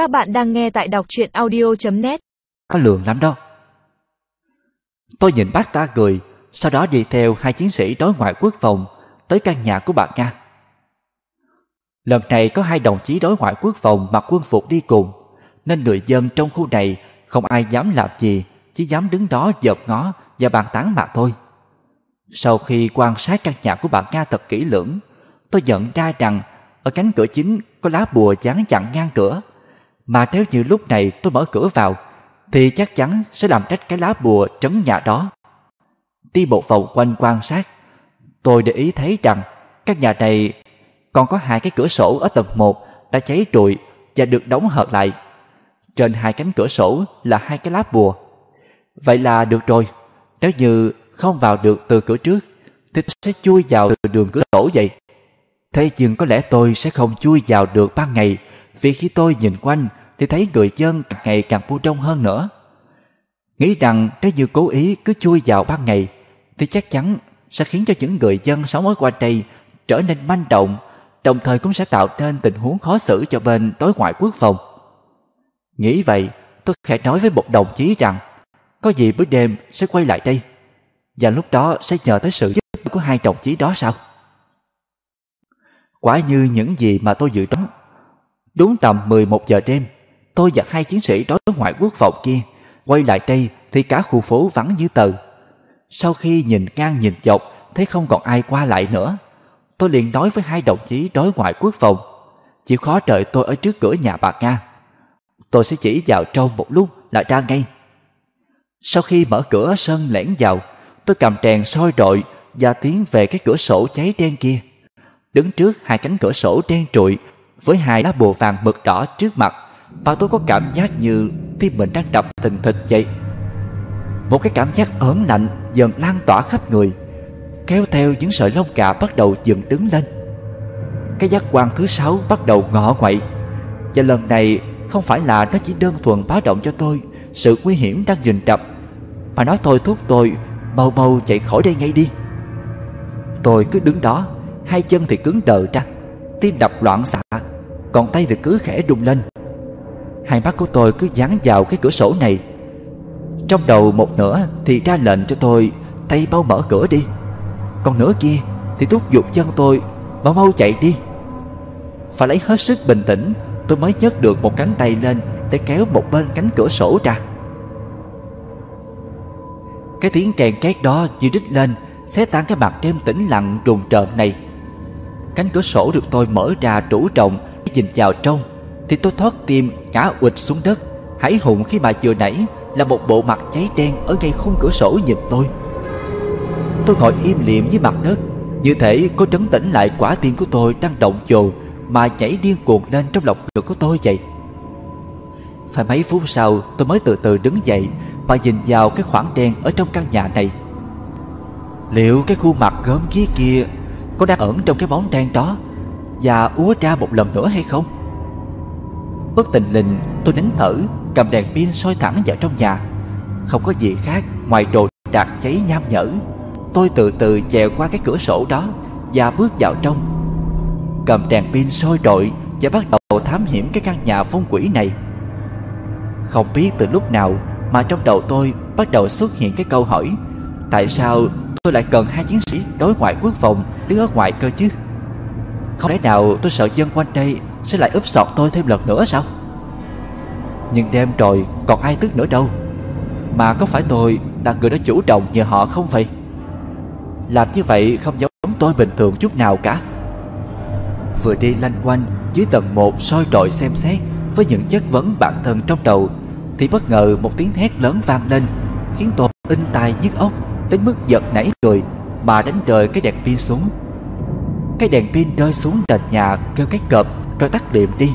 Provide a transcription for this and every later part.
Các bạn đang nghe tại đọc truyện audio.net Có lường lắm đó. Tôi nhìn bác ta cười, Sau đó đi theo hai chiến sĩ đối ngoại quốc phòng Tới căn nhà của bà Nga Lần này có hai đồng chí đối ngoại quốc phòng mặc quân phục đi cùng, Nên người dân trong khu này không ai dám làm gì, Chỉ dám đứng đó dợp ngó và bàn tán mà thôi. Sau khi quan sát căn nhà của bà Nga thật kỹ lưỡng, Tôi nhận ra rằng ở cánh cửa chính có lá bùa dán chặn ngang cửa. Mà nếu như lúc này tôi mở cửa vào, Thì chắc chắn sẽ làm rách cái lá bùa trấn nhà đó Đi bộ vòng quanh quan sát, Tôi để ý thấy rằng Căn nhà này còn có hai cái cửa sổ ở tầng 1 đã cháy rụi và được đóng hợp lại. Trên hai cánh cửa sổ là hai cái lá bùa. Vậy là được rồi. Nếu như không vào được từ cửa trước, thì tôi sẽ chui vào từ đường cửa sổ vậy. Thế nhưng có lẽ tôi sẽ không chui vào được ban ngày, vì khi tôi nhìn quanh thì thấy người dân càng ngày càng bu đông hơn nữa. Nghĩ rằng nếu như cố ý cứ chui vào ban ngày thì chắc chắn sẽ khiến cho những người dân sống ở quanh đây trở nên manh động đồng thời cũng sẽ tạo nên tình huống khó xử cho bên đối ngoại quốc phòng. Nghĩ vậy, tôi khẽ nói với một đồng chí rằng có gì bữa đêm sẽ quay lại đây và lúc đó sẽ nhờ tới sự giúp đỡ của hai đồng chí đó sao? Quả như những gì mà tôi dự đoán. Đúng tầm 11 giờ đêm, tôi và hai chiến sĩ đối ngoại quốc phòng kia quay lại đây thì cả khu phố vắng như tờ. Sau khi nhìn ngang nhìn dọc thấy không còn ai qua lại nữa, tôi liền nói với hai đồng chí đối ngoại quốc phòng chịu khó đợi tôi ở trước cửa nhà bà Nga. Tôi sẽ chỉ vào trong một lúc là ra ngay. Sau khi mở cửa sân lẻn vào, tôi cầm đèn soi rọi và tiến về cái cửa sổ cháy đen kia. Đứng trước hai cánh cửa sổ đen trụi với hai lá bùa vàng mực đỏ trước mặt và tôi có cảm giác như tim mình đang đập thình thịch vậy. Một cái cảm giác ớn lạnh dần lan tỏa khắp người kéo theo những sợi lông gà bắt đầu dựng đứng lên. Cái giác quan thứ sáu bắt đầu ngọ ngoậy và lần này không phải là nó chỉ đơn thuần báo động cho tôi sự nguy hiểm đang rình rập mà nói thôi thúc tôi mau mau chạy khỏi đây ngay đi. Tôi cứ đứng đó, hai chân thì cứng đờ ra, tim đập loạn xạ, còn tay thì cứ khẽ rung lên. Hai mắt của tôi cứ dán vào cái cửa sổ này. Trong đầu một nửa thì ra lệnh cho tôi, tay mau mở cửa đi. Còn nửa kia thì thúc giục chân tôi, Mau mau chạy đi Phải lấy hết sức bình tĩnh, Tôi mới nhấc được một cánh tay lên Để kéo một bên cánh cửa sổ ra Cái tiếng kèn két đó như rít lên, Xé tan cái mặt đêm tĩnh lặng rùng rợn này Cánh cửa sổ được tôi mở ra trũ rộng, Nhìn vào trong thì tôi thoát tim ngã ụt xuống đất. Hãy hùng khi mà vừa nãy Là một bộ mặt cháy đen ở ngay khung cửa sổ nhìn tôi. Tôi ngồi im lìm với mặt đất, Như thể có trấn tĩnh lại quả tim của tôi đang động dồn Mà nhảy điên cuồng lên trong lòng ngực của tôi vậy. Phải mấy phút sau, tôi mới từ từ đứng dậy Và nhìn vào cái khoảng đen ở trong căn nhà này. Liệu cái khuôn mặt gớm ghía kia Có đang ẩn trong cái bóng đen đó Và úa ra một lần nữa hay không? Bất tình lình, tôi nín thở, Cầm đèn pin soi thẳng vào trong nhà. Không có gì khác ngoài đồ đạc cháy nham nhở. Tôi từ từ chèo qua cái cửa sổ đó Và bước vào trong. Cầm đèn pin soi rọi Và bắt đầu thám hiểm cái căn nhà phong quỷ này. Không biết từ lúc nào Mà trong đầu tôi bắt đầu xuất hiện cái câu hỏi, Tại sao tôi lại cần hai chiến sĩ đối ngoại quốc phòng, đứng ở ngoài cơ chứ? Không lẽ nào tôi sợ dân quanh đây sẽ lại úp sọt tôi thêm lần nữa sao? Nhưng đêm rồi còn ai tức nữa đâu. Mà có phải tôi là người đã chủ động nhờ họ không vậy? Làm như vậy không giống tôi bình thường chút nào cả. Vừa đi lanh quanh dưới tầng 1 soi đội xem xét Với những chất vấn bản thân trong đầu, Thì bất ngờ một tiếng hét lớn vang lên, Khiến tôi in tai nhức ốc Đến mức giật nảy người Mà đánh rời cái đèn pin xuống. Cái đèn pin rơi xuống nền nhà Kêu cái cọp rồi tắt điểm đi.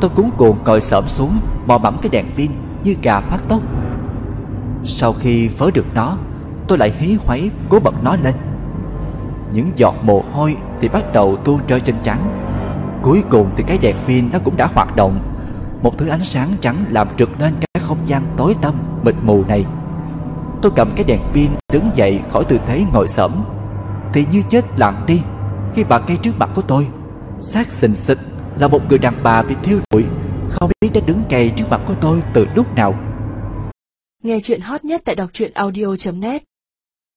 Tôi cuốn cuồng ngồi xổm xuống Mò mẫm cái đèn pin như gà phát tốc. Sau khi vớ được nó, tôi lại hí hoáy cố bật nó lên. Những giọt mồ hôi thì bắt đầu tuôn rơi trên trắng cuối cùng thì cái đèn pin nó cũng đã hoạt động. Một thứ ánh sáng trắng làm rực lên cái không gian tối tăm, mịt mù này. Tôi cầm cái đèn pin đứng dậy khỏi tư thế ngồi xổm. Thì như chết lặng đi khi bà cây trước mặt của tôi, xác xình xịch là một người đàn bà bị thiêu rụi, không biết đã đứng ngay trước mặt của tôi từ lúc nào. Nghe chuyện hot nhất tại đọc truyện audio.net